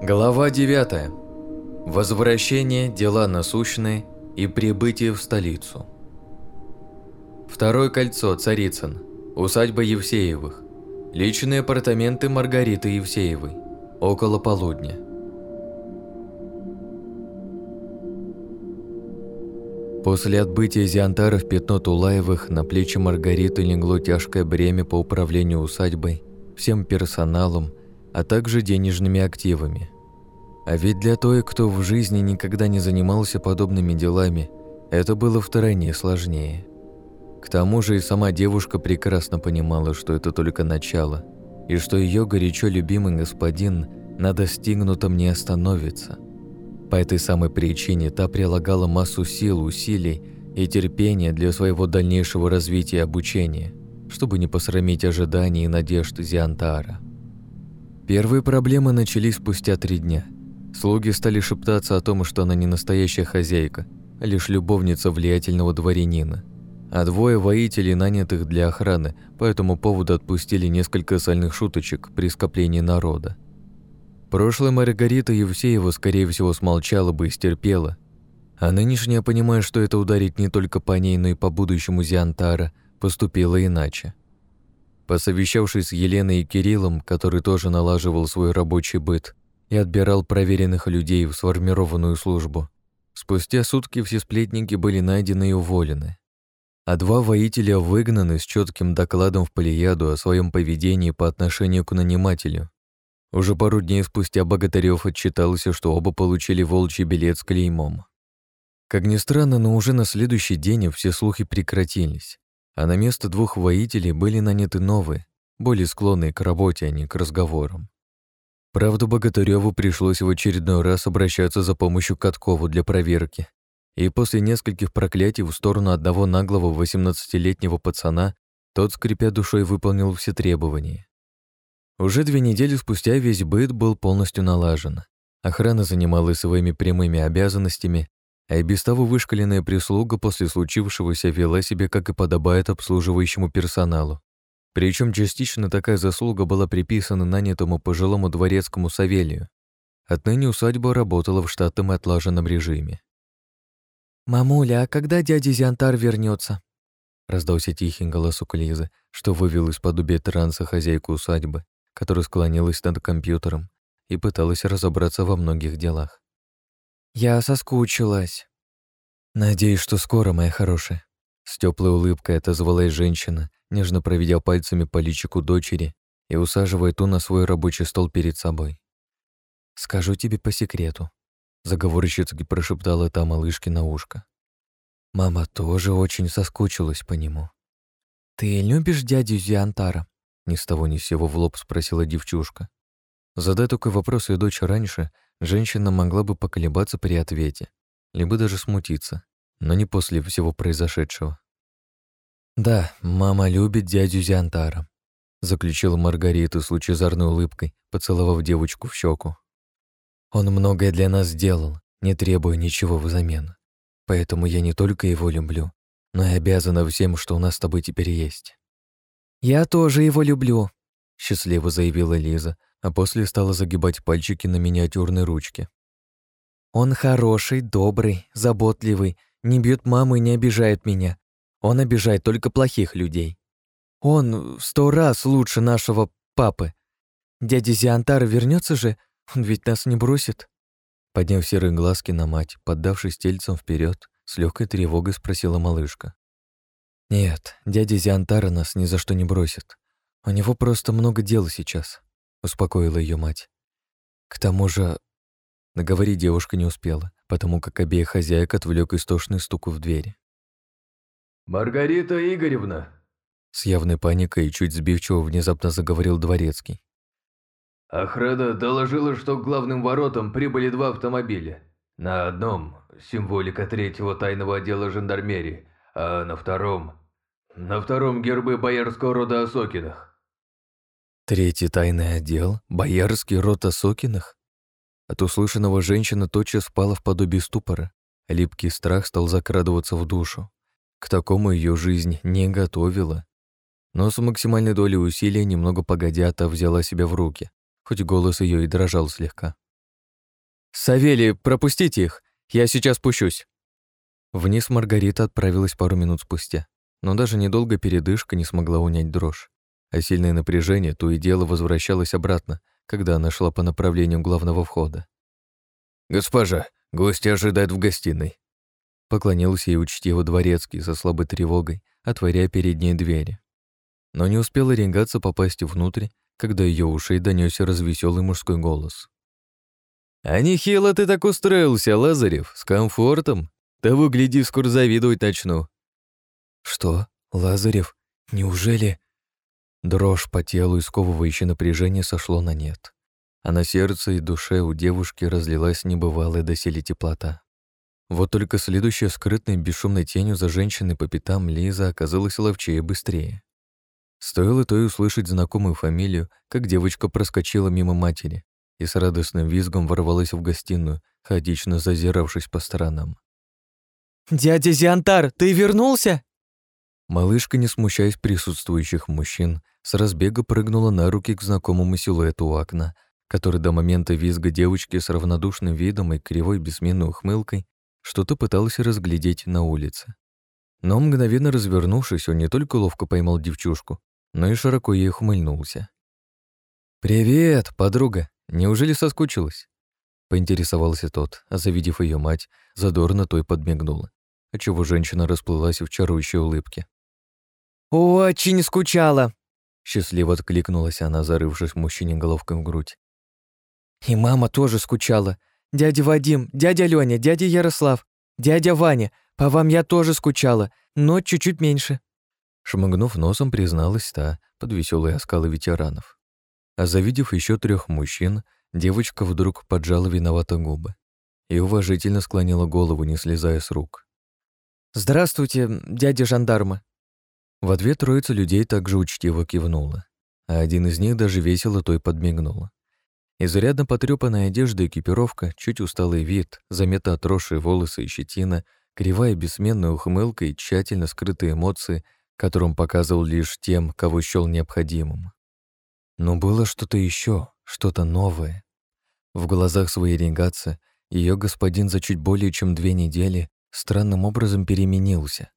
Глава 9. Возвращение, дела насущные и прибытие в столицу. Второе кольцо, Царицын. Усадьба Евсеевых. Личные апартаменты Маргариты Евсеевой. Около полудня. После отбытия Зиантара в пятно Тулаевых на плечи Маргариты легло тяжкое бремя по управлению усадьбой, всем персоналом, а также денежными активами. А ведь для той, кто в жизни никогда не занимался подобными делами, это было втройне сложнее. К тому же и сама девушка прекрасно понимала, что это только начало, и что ее горячо любимый господин на достигнутом не остановится. По этой самой причине та прилагала массу сил, усилий и терпения для своего дальнейшего развития и обучения, чтобы не посрамить ожиданий и надежд Зиантара. Первые проблемы начались спустя три дня. Слуги стали шептаться о том, что она не настоящая хозяйка, а лишь любовница влиятельного дворянина. А двое воителей, нанятых для охраны, по этому поводу отпустили несколько сальных шуточек при скоплении народа. Прошлая Маргарита Евсеева, скорее всего, смолчала бы и стерпела, а нынешняя, понимая, что это ударит не только по ней, но и по будущему Зиантара, поступила иначе. Посовещавшись с Еленой и Кириллом, который тоже налаживал свой рабочий быт и отбирал проверенных людей в сформированную службу, спустя сутки все сплетники были найдены и уволены. А два воителя выгнаны с четким докладом в Полияду о своем поведении по отношению к нанимателю. Уже пару дней спустя Богатырев отчитался, что оба получили волчий билет с клеймом. Как ни странно, но уже на следующий день все слухи прекратились а на место двух воителей были наняты новые, более склонные к работе, а не к разговорам. Правда, Богатыреву пришлось в очередной раз обращаться за помощью Каткову для проверки, и после нескольких проклятий в сторону одного наглого 18-летнего пацана тот, скрипя душой, выполнил все требования. Уже две недели спустя весь быт был полностью налажен. Охрана занималась своими прямыми обязанностями, а и без того вышкаленная прислуга после случившегося вела себя, как и подобает обслуживающему персоналу. Причем частично такая заслуга была приписана нанятому пожилому дворецкому Савелию. Отныне усадьба работала в штатном и отлаженном режиме. «Мамуля, а когда дядя Зиантар вернется? раздался тихий голос у Лизы, что вывел из подобия транса хозяйку усадьбы, которая склонилась над компьютером и пыталась разобраться во многих делах. Я соскучилась. Надеюсь, что скоро, моя хорошая. С теплой улыбкой отозвалась женщина, нежно проведя пальцами по личику дочери и усаживая ту на свой рабочий стол перед собой. «Скажу тебе по секрету», — заговорщицки прошептала та малышке на ушко. «Мама тоже очень соскучилась по нему». «Ты любишь дядю Зиантара?» — ни с того ни с сего в лоб спросила девчушка. Задай такой вопрос ее дочь раньше, женщина могла бы поколебаться при ответе, либо даже смутиться, но не после всего произошедшего. «Да, мама любит дядю Зиантара», — заключила Маргарита с лучезарной улыбкой, поцеловав девочку в щеку. «Он многое для нас сделал, не требуя ничего взамен. Поэтому я не только его люблю, но и обязана всем, что у нас с тобой теперь есть». «Я тоже его люблю», — счастливо заявила Лиза, а после стала загибать пальчики на миниатюрной ручке. «Он хороший, добрый, заботливый, не бьет маму и не обижает меня. Он обижает только плохих людей. Он в сто раз лучше нашего папы. Дядя Зиантар вернется же, он ведь нас не бросит». Подняв серые глазки на мать, поддавшись тельцем вперед, с легкой тревогой спросила малышка. «Нет, дядя Зиантара нас ни за что не бросит. У него просто много дел сейчас. — успокоила ее мать. К тому же... Наговорить девушка не успела, потому как обеих хозяек отвлек истошный стук в двери. «Маргарита Игоревна!» С явной паникой и чуть сбивчиво внезапно заговорил дворецкий. «Охрана доложила, что к главным воротам прибыли два автомобиля. На одном – символика третьего тайного отдела жандармерии, а на втором… На втором – гербы боярского рода Осокиных. Третий тайный отдел? Боярский род Осокиных? От услышанного женщина тотчас впала в подобие ступора. Липкий страх стал закрадываться в душу. К такому ее жизнь не готовила. Но с максимальной долей усилия немного погодя та взяла себя в руки, хоть голос ее и дрожал слегка. «Савелий, пропустите их, я сейчас спущусь». Вниз Маргарита отправилась пару минут спустя, но даже недолго передышка не смогла унять дрожь, а сильное напряжение то и дело возвращалось обратно, когда она шла по направлению главного входа. «Госпожа, гости ожидают в гостиной», Поклонился ей учтиво дворецкий со слабой тревогой, отворяя передние двери. Но не успела Ренгаться попасть внутрь, когда ее ушей донесся развеселый мужской голос. «А нехило ты так устроился, Лазарев, с комфортом. Того, гляди, скоро завидовать начну». «Что, Лазарев, неужели...» Дрожь по телу и сковывающее напряжение сошло на нет. А на сердце и душе у девушки разлилась небывалая доселе теплота. Вот только следующая скрытной бесшумной тенью за женщиной по пятам Лиза оказалась ловчее и быстрее. Стоило той услышать знакомую фамилию, как девочка проскочила мимо матери и с радостным визгом ворвалась в гостиную, хаотично зазиравшись по сторонам. «Дядя Зиантар, ты вернулся?» Малышка, не смущаясь присутствующих мужчин, с разбега прыгнула на руки к знакомому силуэту у окна, который до момента визга девочки с равнодушным видом и кривой бессменной ухмылкой что-то пытался разглядеть на улице. Но мгновенно развернувшись, он не только ловко поймал девчушку, но и широко ей ухмыльнулся. «Привет, подруга! Неужели соскучилась?» Поинтересовался тот, а завидев ее мать, задорно той подмигнула, отчего женщина расплылась в чарующей улыбке. «Очень скучала!» Счастливо откликнулась она, зарывшись мужчине головкой в грудь. «И мама тоже скучала. Дядя Вадим, дядя Лёня, дядя Ярослав, дядя Ваня, по вам я тоже скучала, но чуть-чуть меньше». Шмыгнув носом, призналась та под веселые оскалы ветеранов. А завидев еще трех мужчин, девочка вдруг поджала виновато губы и уважительно склонила голову, не слезая с рук. «Здравствуйте, дядя жандармы». В ответ троица людей также учтиво кивнула, а один из них даже весело той подмигнула. Изрядно потрёпанная одежда экипировка, чуть усталый вид, заметно отросшие волосы и щетина, кривая бессменная ухмылка и тщательно скрытые эмоции, которым показывал лишь тем, кого счёл необходимым. Но было что-то еще, что-то новое. В глазах своей регации ее господин за чуть более чем две недели странным образом переменился.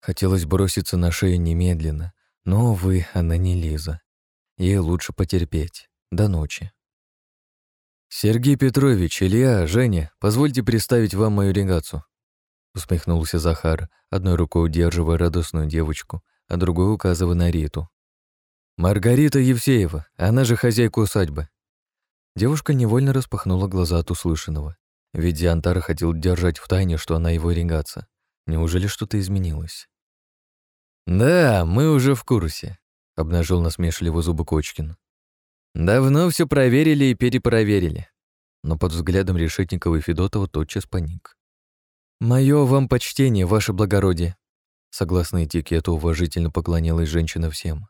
Хотелось броситься на шею немедленно, но, увы, она не Лиза. Ей лучше потерпеть. До ночи. «Сергей Петрович, Илья, Женя, позвольте представить вам мою регацию», усмехнулся Захар, одной рукой удерживая радостную девочку, а другой указывая на Риту. «Маргарита Евсеева, она же хозяйка усадьбы». Девушка невольно распахнула глаза от услышанного, ведь Диантар хотел держать в тайне, что она его регаться. Неужели что-то изменилось? «Да, мы уже в курсе», — обнажил насмешливо зубы Кочкин. Давно все проверили и перепроверили. Но под взглядом Решетникова и Федотова тотчас паник. «Мое вам почтение, ваше благородие!» Согласно этикету, уважительно поклонилась женщина всем.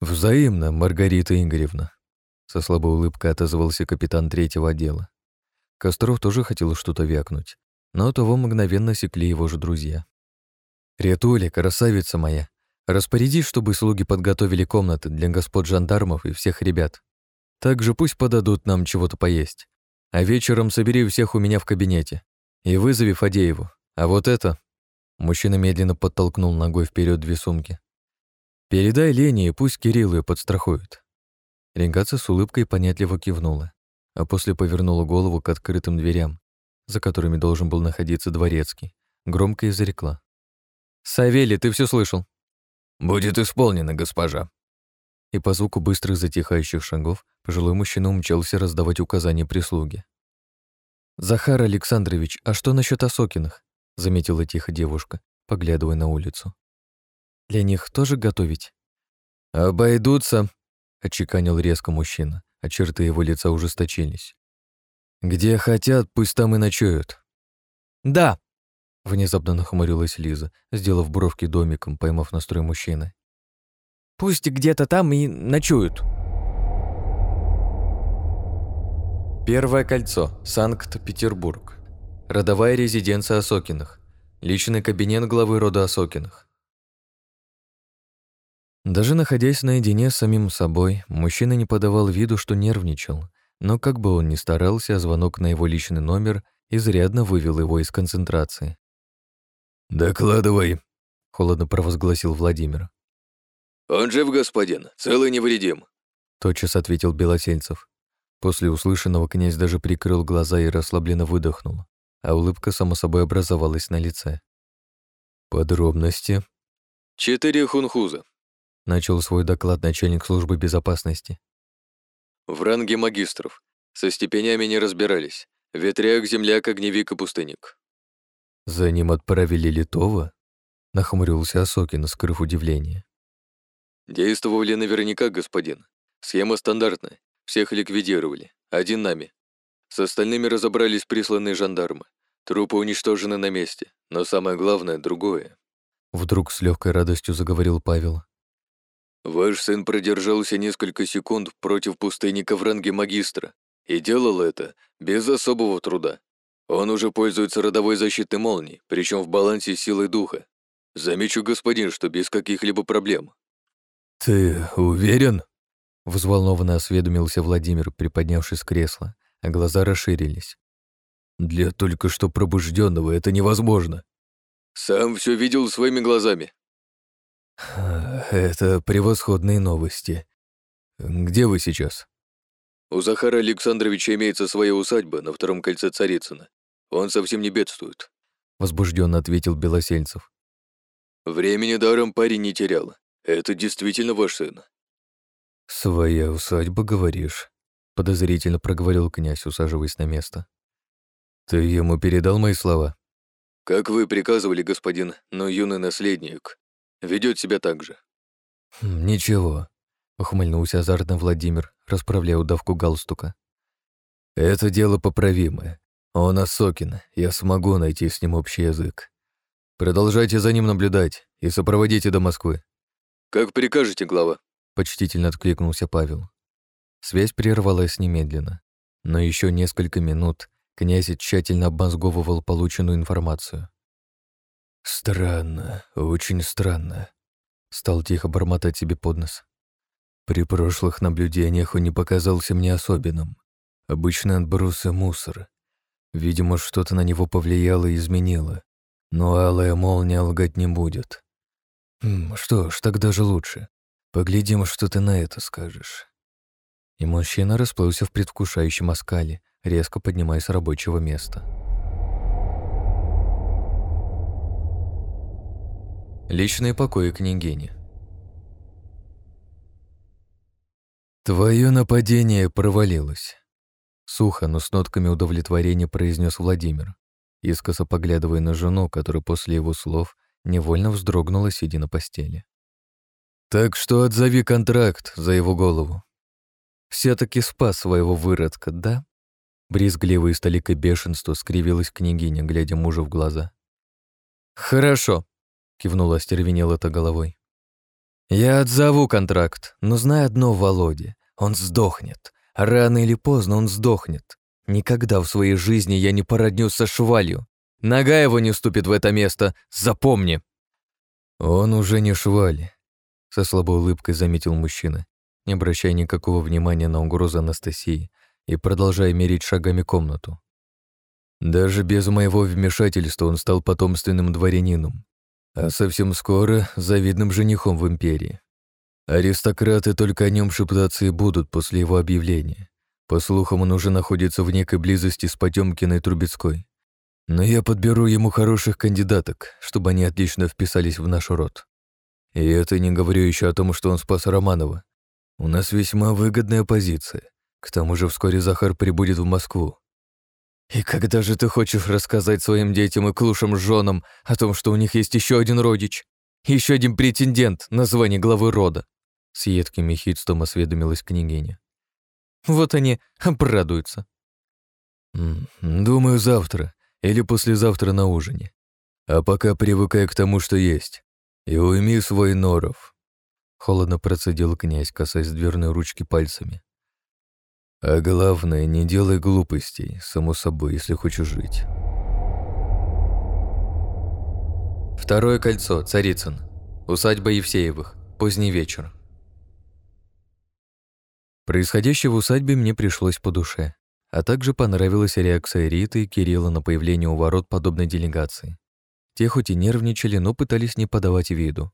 «Взаимно, Маргарита Игоревна», — со слабой улыбкой отозвался капитан третьего отдела. Костров тоже хотел что-то вякнуть, но того мгновенно секли его же друзья. «Ретуля, красавица моя, Распорядись, чтобы слуги подготовили комнаты для господ жандармов и всех ребят. Также пусть подадут нам чего-то поесть. А вечером собери всех у меня в кабинете и вызови Фадееву. А вот это...» Мужчина медленно подтолкнул ногой вперед две сумки. «Передай Лене и пусть Кирилл ее подстрахует». Ренгаца с улыбкой понятливо кивнула, а после повернула голову к открытым дверям, за которыми должен был находиться дворецкий, громко изрекла. «Савелий, ты все слышал?» «Будет исполнено, госпожа». И по звуку быстрых затихающих шагов пожилой мужчина умчался раздавать указания прислуге. «Захар Александрович, а что насчет Осокиных?» — заметила тихо девушка, поглядывая на улицу. «Для них тоже готовить?» «Обойдутся», — отчеканил резко мужчина, а черты его лица ужесточились. «Где хотят, пусть там и ночуют». «Да», Внезапно нахмурилась Лиза, сделав бровки домиком, поймав настрой мужчины. «Пусть где-то там и ночуют». Первое кольцо. Санкт-Петербург. Родовая резиденция Осокиных. Личный кабинет главы рода Осокиных. Даже находясь наедине с самим собой, мужчина не подавал виду, что нервничал, Но как бы он ни старался, звонок на его личный номер изрядно вывел его из концентрации. «Докладывай», — холодно провозгласил Владимир. «Он жив, господин, целый невредим», — тотчас ответил Белосельцев. После услышанного князь даже прикрыл глаза и расслабленно выдохнул, а улыбка само собой образовалась на лице. «Подробности?» «Четыре хунхуза», — начал свой доклад начальник службы безопасности. «В ранге магистров. Со степенями не разбирались. Ветряк, земляк, огневик и пустынник». «За ним отправили Литова?» — нахмурился Осокин, скрыв удивление. «Действовали наверняка, господин. Схема стандартная. Всех ликвидировали. Один нами. С остальными разобрались присланные жандармы. Трупы уничтожены на месте. Но самое главное — другое. Вдруг с легкой радостью заговорил Павел. «Ваш сын продержался несколько секунд против пустынника в ранге магистра и делал это без особого труда. Он уже пользуется родовой защитой молнии, причем в балансе с силой духа. Замечу, господин, что без каких-либо проблем». «Ты уверен?» Взволнованно осведомился Владимир, приподнявшись с кресла, а глаза расширились. «Для только что пробужденного это невозможно». Сам все видел своими глазами. Это превосходные новости. Где вы сейчас? У Захара Александровича имеется своя усадьба на втором кольце Царицына. Он совсем не бедствует. Возбужденно ответил Белосельцев. Времени даром парень не терял. Это действительно ваш сын. Своя усадьба, говоришь? Подозрительно проговорил князь, усаживаясь на место. Ты ему передал мои слова? «Как вы приказывали, господин, но юный наследник ведет себя так же». Хм, «Ничего», — ухмыльнулся азартно Владимир, расправляя удавку галстука. «Это дело поправимое. Он Осокин, я смогу найти с ним общий язык. Продолжайте за ним наблюдать и сопроводите до Москвы». «Как прикажете, глава», — почтительно откликнулся Павел. Связь прервалась немедленно, но еще несколько минут Князь тщательно обмозговывал полученную информацию. «Странно, очень странно», — стал тихо бормотать себе под нос. «При прошлых наблюдениях он не показался мне особенным. Обычный отброс и мусор. Видимо, что-то на него повлияло и изменило. Но алая молния лгать не будет. Хм, что ж, так даже лучше. Поглядим, что ты на это скажешь». И мужчина расплылся в предвкушающем оскале, резко поднимаясь с рабочего места. Личные покои княгини. «Твое нападение провалилось», — сухо, но с нотками удовлетворения произнес Владимир, искоса поглядывая на жену, которая после его слов невольно вздрогнула, сидя на постели. «Так что отзови контракт за его голову». все таки спас своего выродка, да?» Брезгливо и столикой бешенства скривилась княгиня, глядя мужу в глаза. «Хорошо», — кивнула остервенела-то головой. «Я отзову контракт, но знай одно, Володя, он сдохнет. Рано или поздно он сдохнет. Никогда в своей жизни я не породнюсь со швалью. Нога его не ступит в это место, запомни!» «Он уже не шваль», — со слабой улыбкой заметил мужчина, не обращая никакого внимания на угрозу Анастасии, и продолжая мерить шагами комнату. Даже без моего вмешательства он стал потомственным дворянином, а совсем скоро завидным женихом в империи. Аристократы только о нем шептаться и будут после его объявления. По слухам, он уже находится в некой близости с Потемкиной Трубецкой. Но я подберу ему хороших кандидаток, чтобы они отлично вписались в наш род. И это не говорю еще о том, что он спас Романова. У нас весьма выгодная позиция. К тому же вскоре Захар прибудет в Москву. И когда же ты хочешь рассказать своим детям и клушам женам о том, что у них есть еще один родич, еще один претендент на звание главы рода? С едким ехидством осведомилась княгиня. Вот они обрадуются. Думаю, завтра или послезавтра на ужине. А пока привыкай к тому, что есть. И уйми свой норов. Холодно процедил князь, касаясь дверной ручки пальцами. А главное, не делай глупостей, само собой, если хочешь жить. Второе кольцо, Царицын. Усадьба Евсеевых. Поздний вечер. Происходящее в усадьбе мне пришлось по душе, а также понравилась реакция Риты и Кирилла на появление у ворот подобной делегации. Те хоть и нервничали, но пытались не подавать виду.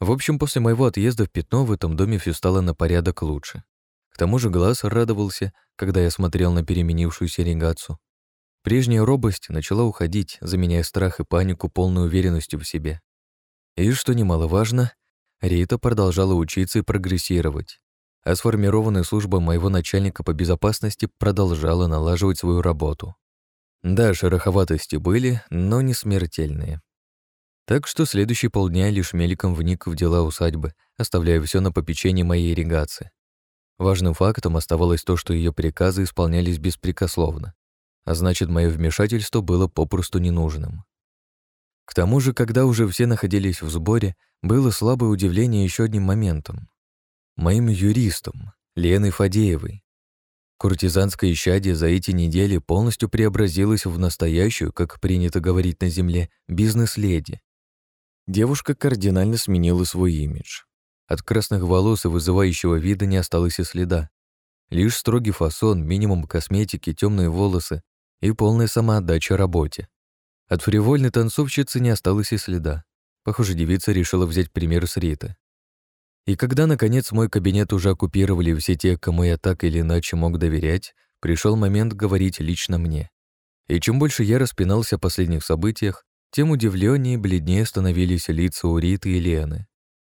В общем, после моего отъезда в Пятно в этом доме все стало на порядок лучше. Тому же глаз радовался, когда я смотрел на переменившуюся регацию. Прежняя робость начала уходить, заменяя страх и панику полной уверенностью в себе. И, что немаловажно, Рита продолжала учиться и прогрессировать а сформированная служба моего начальника по безопасности продолжала налаживать свою работу. Да, шероховатости были, но не смертельные. Так что следующие полдня лишь мельком вник в дела усадьбы, оставляя все на попечении моей ирригации. Важным фактом оставалось то, что ее приказы исполнялись беспрекословно, а значит, мое вмешательство было попросту ненужным. К тому же, когда уже все находились в сборе, было слабое удивление еще одним моментом моим юристом, Леной Фадеевой. Куртизанское исчадие за эти недели полностью преобразилось в настоящую, как принято говорить на земле, бизнес-леди. Девушка кардинально сменила свой имидж. От красных волос и вызывающего вида не осталось и следа. Лишь строгий фасон, минимум косметики, темные волосы и полная самоотдача работе. От фривольной танцовщицы не осталось и следа. Похоже, девица решила взять пример с Риты. И когда, наконец, мой кабинет уже оккупировали все те, кому я так или иначе мог доверять, пришел момент говорить лично мне. И чем больше я распинался о последних событиях, тем удивленнее и бледнее становились лица у Риты и Лены.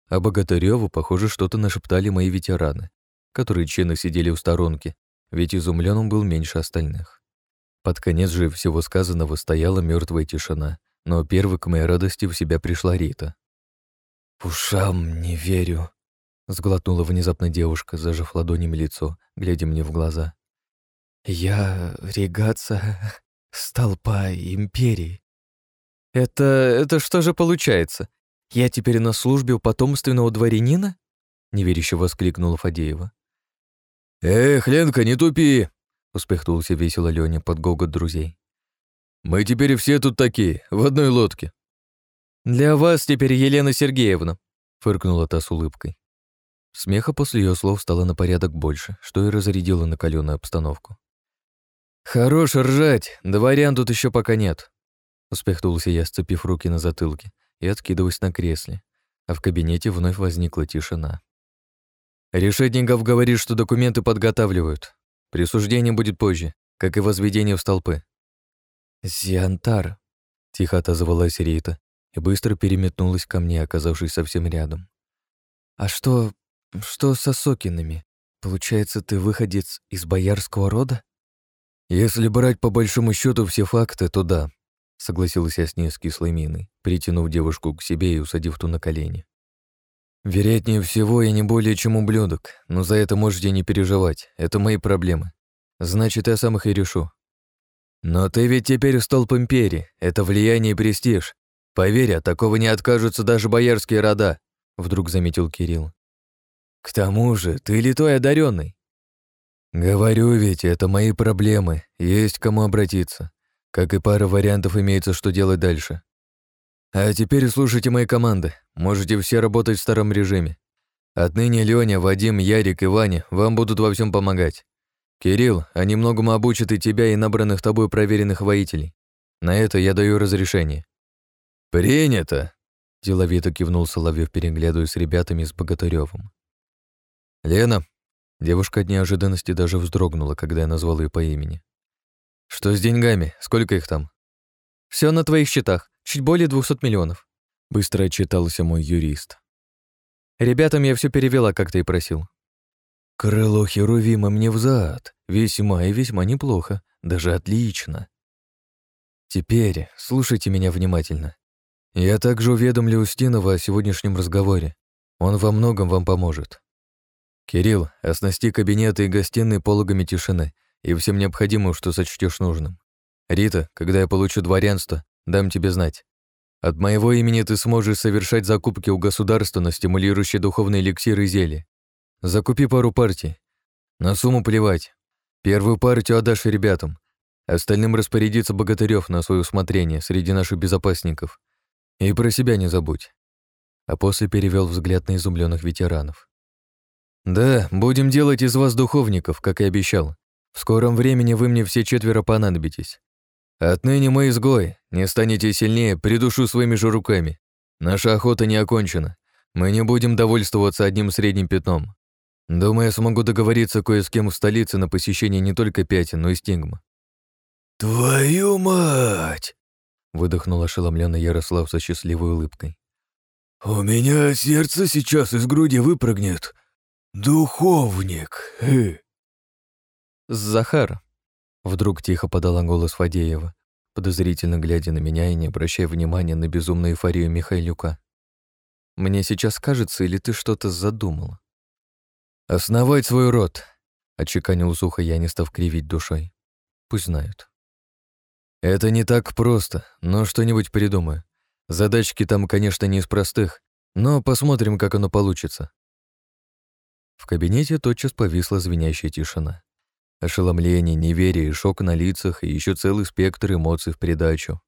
А Богатырёву, похоже, что-то нашептали мои ветераны, которые чинно сидели у сторонки, ведь изумлен он был меньше остальных. Под конец же всего сказанного стояла мертвая тишина, но первой к моей радости в себя пришла Рита. «Ушам не верю», Сглотнула внезапно девушка, зажав ладонями лицо, глядя мне в глаза. «Я регаться столпа империи. Это... это что же получается? Я теперь на службе у потомственного дворянина?» Неверяще воскликнула Фадеева. «Эх, Ленка, не тупи!» Успехнулся весело Лёня под гогот друзей. «Мы теперь все тут такие, в одной лодке». «Для вас теперь Елена Сергеевна», — фыркнула та с улыбкой. Смеха после ее слов стало на порядок больше, что и разрядило накаленную обстановку. «Хорош ржать, дворян тут еще пока нет», — успехнулся я, сцепив руки на затылке и откидываясь на кресле, а в кабинете вновь возникла тишина. «Решетников говорит, что документы подготавливают. Присуждение будет позже, как и возведение в столпы». «Зиантар», — тихо отозвалась Рита и быстро переметнулась ко мне, оказавшись совсем рядом. «А что что с Осокинами? Получается, ты выходец из боярского рода? Если брать по большому счету все факты, то да, согласился я с ней с кислой миной, притянув девушку к себе и усадив ту на колени. Вероятнее всего, я не более чем ублюдок, но за это можете не переживать, это мои проблемы. Значит, я сам их и решу. Но ты ведь теперь столб империи, это влияние и престиж. Поверь, от такого не откажутся даже боярские рода, вдруг заметил Кирилл. К тому же, ты литой одаренный. Говорю ведь, это мои проблемы, есть кому обратиться. Как и пара вариантов имеется, что делать дальше. А теперь слушайте мои команды. Можете все работать в старом режиме. Отныне Лёня, Вадим, Ярик и Ваня вам будут во всем помогать. Кирилл, они многому обучат и тебя, и набранных тобой проверенных воителей. На это я даю разрешение. Принято, деловито кивнул Соловьев, переглядываясь с ребятами с Богатыревым. «Лена!» Девушка от неожиданности даже вздрогнула, когда я назвал ее по имени. «Что с деньгами? Сколько их там?» Все на твоих счетах. Чуть более двухсот миллионов», — быстро отчитался мой юрист. «Ребятам я все перевела, как ты и просил». «Крыло Херувима мне взад. Весьма и весьма неплохо. Даже отлично. Теперь слушайте меня внимательно. Я также уведомлю Устинова о сегодняшнем разговоре. Он во многом вам поможет. «Кирилл, оснасти кабинеты и гостиные пологами тишины и всем необходимым, что сочтешь нужным. Рита, когда я получу дворянство, дам тебе знать. От моего имени ты сможешь совершать закупки у государства на стимулирующие духовные эликсиры и зелья. Закупи пару партий. На сумму плевать. Первую партию отдашь ребятам. Остальным распорядится Богатырев на свое усмотрение среди наших безопасников. И про себя не забудь. А после перевел взгляд на изумленных ветеранов. «Да, будем делать из вас духовников, как и обещал. В скором времени вы мне все четверо понадобитесь. Отныне мы изгои, не станете сильнее, придушу своими же руками. Наша охота не окончена. Мы не будем довольствоваться одним средним пятном. Думаю, я смогу договориться кое с кем в столице на посещение не только пятен, но и стигма». «Твою мать!» — выдохнул ошеломленный Ярослав со счастливой улыбкой. «У меня сердце сейчас из груди выпрыгнет. Духовник!» «Захар!» — вдруг тихо подала голос Фадеева, подозрительно глядя на меня и не обращая внимания на безумную эйфорию Михайлюка. «Мне сейчас кажется, или ты что-то задумал?» «Основать свой род», — отчеканил сухо я, не став кривить душой. «Пусть знают». «Это не так просто, но что-нибудь придумаю. Задачки там, конечно, не из простых, но посмотрим, как оно получится». В кабинете тотчас повисла звенящая тишина. Ошеломление, неверие, шок на лицах и еще целый спектр эмоций в придачу.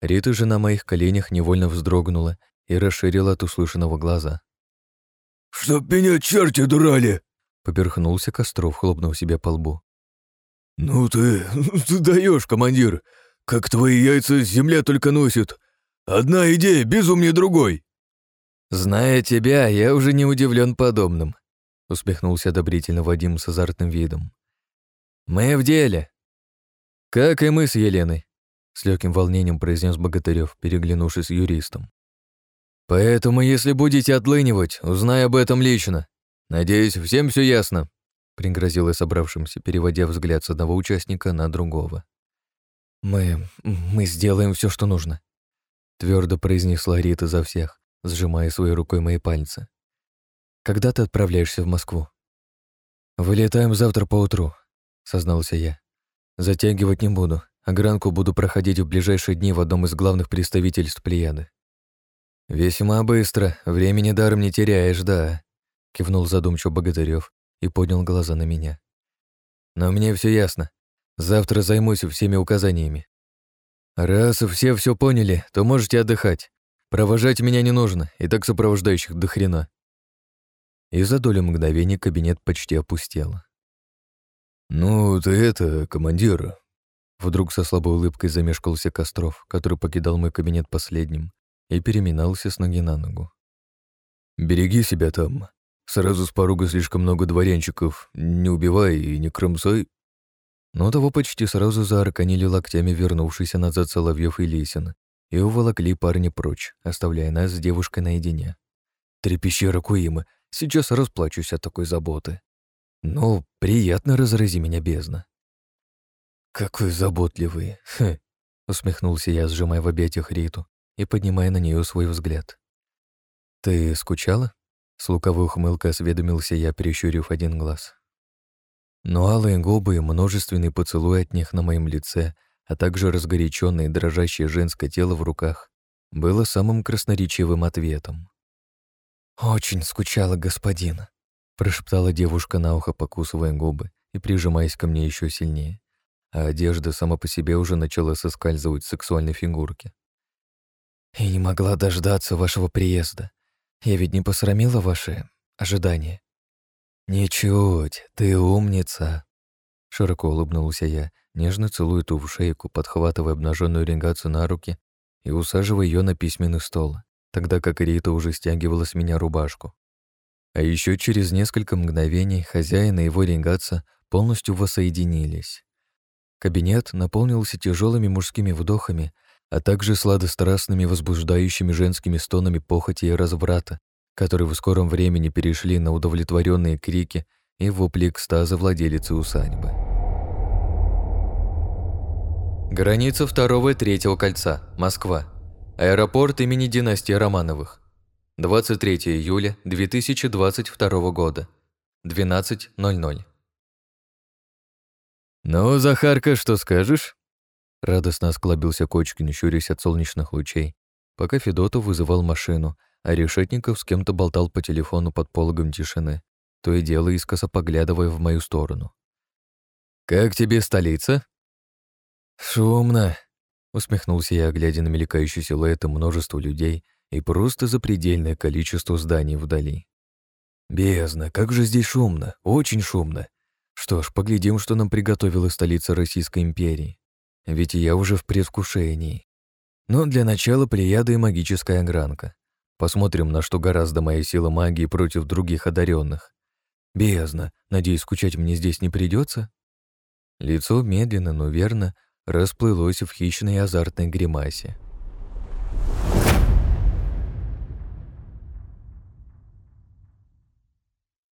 Рита же на моих коленях невольно вздрогнула и расширила от услышанного глаза. «Чтоб меня черти дурали!» — поперхнулся Костров, хлопнув себя по лбу. «Ну ты, ты даешь, командир! Как твои яйца земля только носит! Одна идея безумнее другой!» «Зная тебя, я уже не удивлен подобным», — усмехнулся одобрительно Вадим с азартным видом. «Мы в деле!» «Как и мы с Еленой», — с легким волнением произнес Богатырев, переглянувшись с юристом. «Поэтому, если будете отлынивать, узнай об этом лично. Надеюсь, всем все ясно», — пригрозил я собравшимся, переводя взгляд с одного участника на другого. «Мы... мы сделаем все, что нужно», — твердо произнесла Рита за всех, сжимая своей рукой мои пальцы. «Когда ты отправляешься в Москву?» «Вылетаем завтра поутру», — сознался я. «Затягивать не буду, а гранку буду проходить в ближайшие дни в одном из главных представительств Плеяды». «Весьма быстро, времени даром не теряешь, да», — кивнул задумчиво Богатырев и поднял глаза на меня. «Но мне все ясно. Завтра займусь всеми указаниями. Раз все все поняли, то можете отдыхать. Провожать меня не нужно, и так сопровождающих до хрена». И за долю мгновений кабинет почти опустел. «Ну, ты это, командир...» Вдруг со слабой улыбкой замешкался Костров, который покидал мой кабинет последним, и переминался с ноги на ногу. «Береги себя там. Сразу с порога слишком много дворянчиков. Не убивай и не кромсай». Но того почти сразу заарканили локтями вернувшийся назад Соловьев и Лисин и уволокли парня прочь, оставляя нас с девушкой наедине. Трепещи Ракуима, сейчас расплачусь от такой заботы. Ну, приятно разрази меня бездна. «Какой заботливый!» Хе, — усмехнулся я, сжимая в объятиях Риту и поднимая на нее свой взгляд. «Ты скучала?» — с луковой ухмылкой осведомился я, прищурив один глаз. Но алые губы и множественный поцелуй от них на моем лице, а также разгоряченное и дрожащее женское тело в руках, было самым красноречивым ответом. «Очень скучала, господин», — прошептала девушка на ухо, покусывая губы и прижимаясь ко мне еще сильнее, а одежда сама по себе уже начала соскальзывать с сексуальной фигурки. И не могла дождаться вашего приезда. Я ведь не посрамила ваши ожидания. Ничуть, ты умница. Широко улыбнулся я, нежно целуя ту в шейку, подхватывая обнаженную регацию на руки и усаживая ее на письменный стол, тогда как Рита уже стягивала с меня рубашку. А еще через несколько мгновений хозяин и его ренгаца полностью воссоединились. Кабинет наполнился тяжелыми мужскими вдохами, а также сладострастными возбуждающими женскими стонами похоти и разврата, которые в скором времени перешли на удовлетворенные крики и вопли экстаза владелицы усадьбы. Граница второго и третьего кольца. Москва. Аэропорт имени династии Романовых. 23 июля 2022 года. 12.00. «Ну, Захарка, что скажешь?» Радостно осклабился Кочкин, щурясь от солнечных лучей, пока Федотов вызывал машину, а Решетников с кем-то болтал по телефону под пологом тишины, то и дело искоса поглядывая в мою сторону. «Как тебе столица?» «Шумно», — усмехнулся я, глядя на мелькающие силуэты множества людей и просто запредельное количество зданий вдали. Бездна, как же здесь шумно, очень шумно. Что ж, поглядим, что нам приготовила столица Российской империи. Ведь я уже в предвкушении. Но для начала плеяда и магическая огранка. Посмотрим, на что гораздо моя сила магии против других одаренных. Бездна, надеюсь, скучать мне здесь не придется. Лицо медленно, но верно расплылось в хищной азартной гримасе.